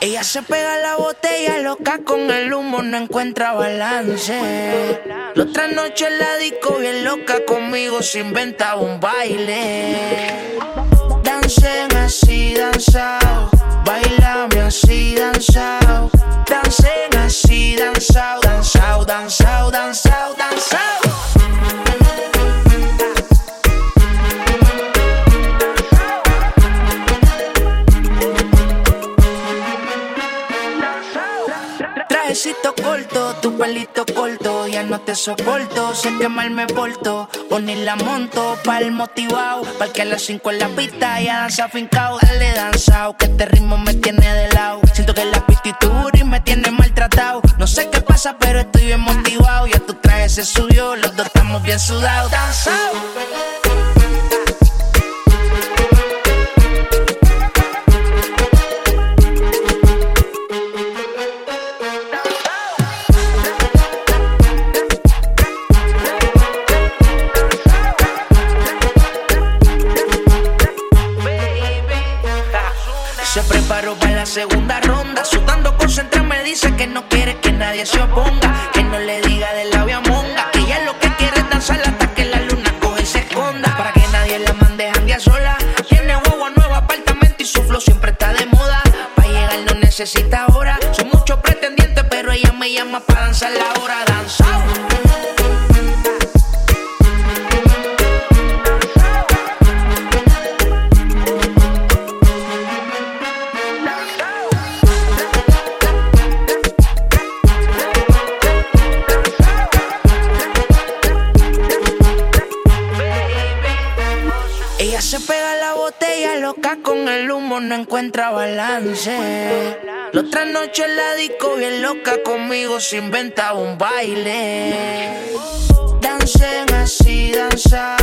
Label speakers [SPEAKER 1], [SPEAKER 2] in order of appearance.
[SPEAKER 1] Ella se pega la botella loca con el humo, no encuentra balance. La otra noche en la disco bien loca conmigo se inventa un baile. Dancen así, danzao. Bailame así, danzao. Dancen así, danzao, Trajecito corto, tu pelito corto, ya no te soporto, sé que mal me porto, o ni la monto, pa'l motivado, pa'l que a las 5 en la pista ya danza fincao, dale danzao, que este ritmo me tiene de lado, siento que la pititura y me tiene maltratado, no sé qué pasa pero estoy bien motivado, ya tu traje se subió, los dos estamos bien sudados, danzao. Se preparó para la segunda ronda. Sudando concentrado me dice que no quiere que nadie se oponga. Que no le diga de labio a monga. Que ella lo que quiere es danzar hasta que la luna coge y se esconda. Para que nadie la mande a sola. Tiene huevo nuevo apartamento y su flow siempre está de moda. Para llegar no necesita se pega la botella loca con el humo, no encuentra balance. La otra noche la disco bien loca conmigo se inventa un baile. Dancen así, danzao.